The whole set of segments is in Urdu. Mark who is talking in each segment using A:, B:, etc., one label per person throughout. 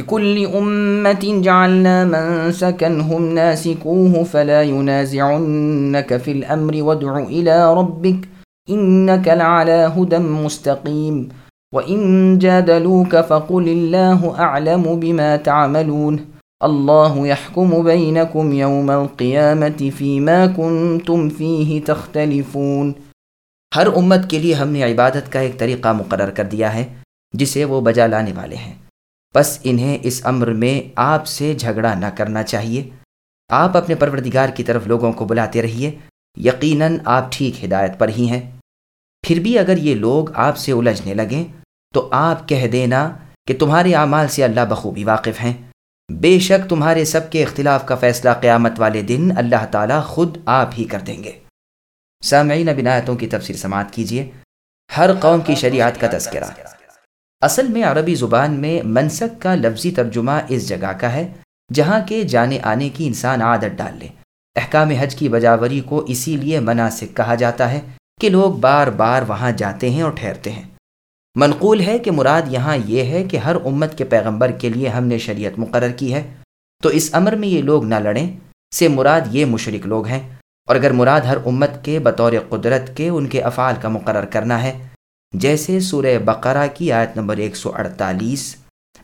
A: لكل أمة جعلنا من سكنهم ناسكوه فلا ينازعنك في الأمر وادع إلى ربك إنك لعلى هدى مستقيم وإن جادلوك فقل الله أعلم بما تعملون الله يحكم بينكم يوم القيامة فيما كنتم فيه تختلفون
B: ہر أمت کے لیے ہم نے عبادت کا ایک طریقہ مقرر کر دیا ہے جسے وہ بجا لانے والے ہیں بس انہیں اس امر میں آپ سے جھگڑا نہ کرنا چاہیے۔ آپ اپنے پروردگار کی طرف لوگوں کو بلاتے رہیے۔ یقیناً آپ ٹھیک ہدایت پر ہی ہیں۔ پھر بھی اگر یہ لوگ آپ سے الجھنے لگیں، تو آپ کہہ دینا کہ تمہارے اعمال سے اللہ بخوبی واقف ہیں۔ بے شک تمہارے سب کے اختلاف کا فیصلہ قیامت والے دن اللہ تعالیٰ خود آپ ہی کر دیں گے۔ سامعین بنایتوں کی تفسیر سماعت کیجیے۔ ہر قوم کی شریعت کا تذکرہ۔ اصل میں عربی زبان میں منسک کا لفظی ترجمہ اس جگہ کا ہے، جہاں کے جانے آنے کی انسان عادت ڈال لے۔ احکام حج کی بجاوری کو اسی لیے مناسک کہا جاتا ہے کہ لوگ بار بار وہاں جاتے ہیں اور ٹھہرتے ہیں۔ منقول ہے کہ مراد یہاں یہ ہے کہ ہر امت کے پیغمبر کے لیے ہم نے شریعت مقرر کی ہے۔ تو اس امر میں یہ لوگ نہ لڑیں، سے مراد یہ مشرق لوگ ہیں۔ اور اگر مراد ہر امت کے بطور قدرت کے ان کے افعال کا مقرر کرنا ہے جیسے سورہ بقرہ کی آیت نمبر 148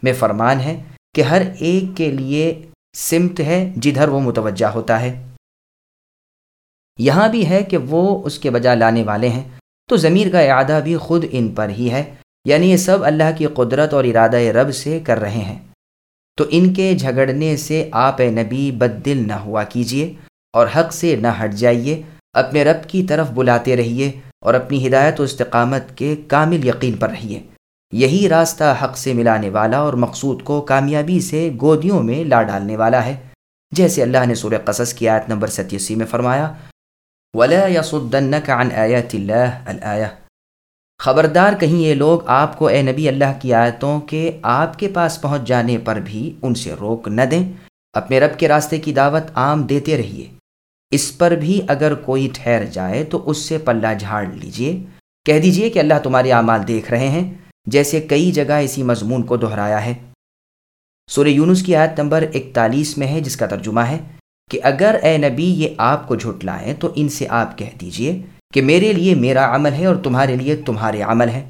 B: میں فرمان ہے کہ ہر ایک کے لیے سمت ہے جدھر وہ متوجہ ہوتا ہے۔ یہاں بھی ہے کہ وہ اس کے بجا لانے والے ہیں۔ تو ضمیر کا اعادہ بھی خود ان پر ہی ہے۔ یعنی یہ سب اللہ کی قدرت اور ارادہ رب سے کر رہے ہیں۔ تو ان کے جھگڑنے سے آپ نبی بد دل نہ ہوا کیجیے اور حق سے نہ ہٹ جائیے۔ اپنے رب کی طرف بلاتے رہیے۔ اور اپنی ہدایت و استقامت کے کامل یقین پر رہیے۔ یہی راستہ حق سے ملانے والا اور مقصود کو کامیابی سے گودیوں میں لا ڈالنے والا ہے۔ جیسے اللہ نے سورہ قصص کی آیت نمبر ستیسی میں فرمایا، ولا يصدنك عن آیات اللہ الآیہ خبردار کہیں یہ لوگ آپ کو اے نبی اللہ کی آیتوں کے آپ کے پاس پہنچ جانے پر بھی ان سے روک نہ دیں۔ اپنے رب کے راستے کی دعوت عام دیتے رہیے۔ اس پر بھی اگر کوئی ٹھہر جائے تو اس سے پلہ جھاڑ لیجیے۔ کہہ دیجیے کہ اللہ تمہارے اعمال دیکھ رہے ہیں، جیسے کئی جگہ اسی مضمون کو دہرایا ہے۔ سورہ یونس کی آیت نمبر اکتالیس میں ہے، جس کا ترجمہ ہے کہ اگر اے نبی یہ آپ کو جھٹلائیں تو ان سے آپ کہہ دیجیے کہ میرے لیے میرا عمل ہے اور تمہارے لیے تمہارے عمل ہے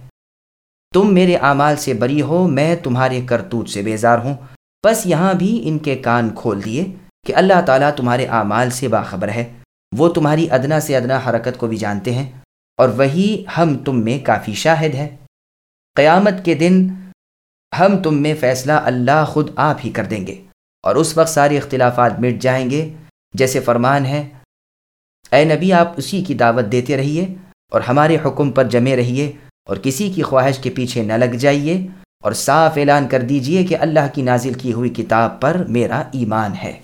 B: تم میرے اعمال سے بری ہو، میں تمہارے کرتوت سے بیزار ہوں۔ بس یہاں بھی ان کے کان کھول دیے۔ کہ اللہ تعالیٰ تمہارے اعمال سے باخبر ہے۔ وہ تمہاری ادنا سے ادنا حرکت کو بھی جانتے ہیں اور وہی ہم تم میں کافی شاہد ہے قیامت کے دن ہم تم میں فیصلہ اللہ خود آپ ہی کر دیں گے اور اس وقت سارے اختلافات مٹ جائیں گے۔ جیسے فرمان ہے، اے نبی، آپ اسی کی دعوت دیتے رہیے اور ہمارے حکم پر جمے رہیے اور کسی کی خواہش کے پیچھے نہ لگ جائیے اور صاف اعلان کر دیجیے کہ اللہ کی نازل کی ہوئی کتاب پر میرا ایمان ہے۔